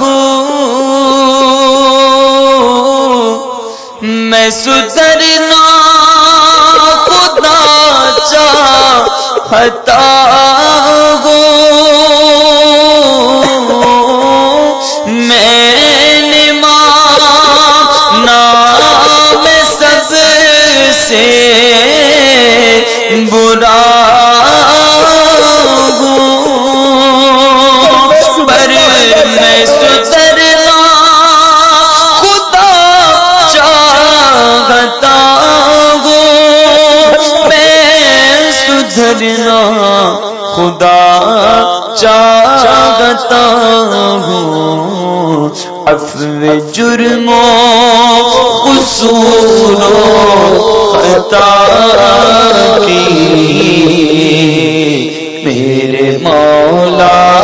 ہوں میں سدرنا خدا چاہتا کرنا خدا چاہتا ہوں۔ افو جرم اصولوں خطا کی۔ میرے مولا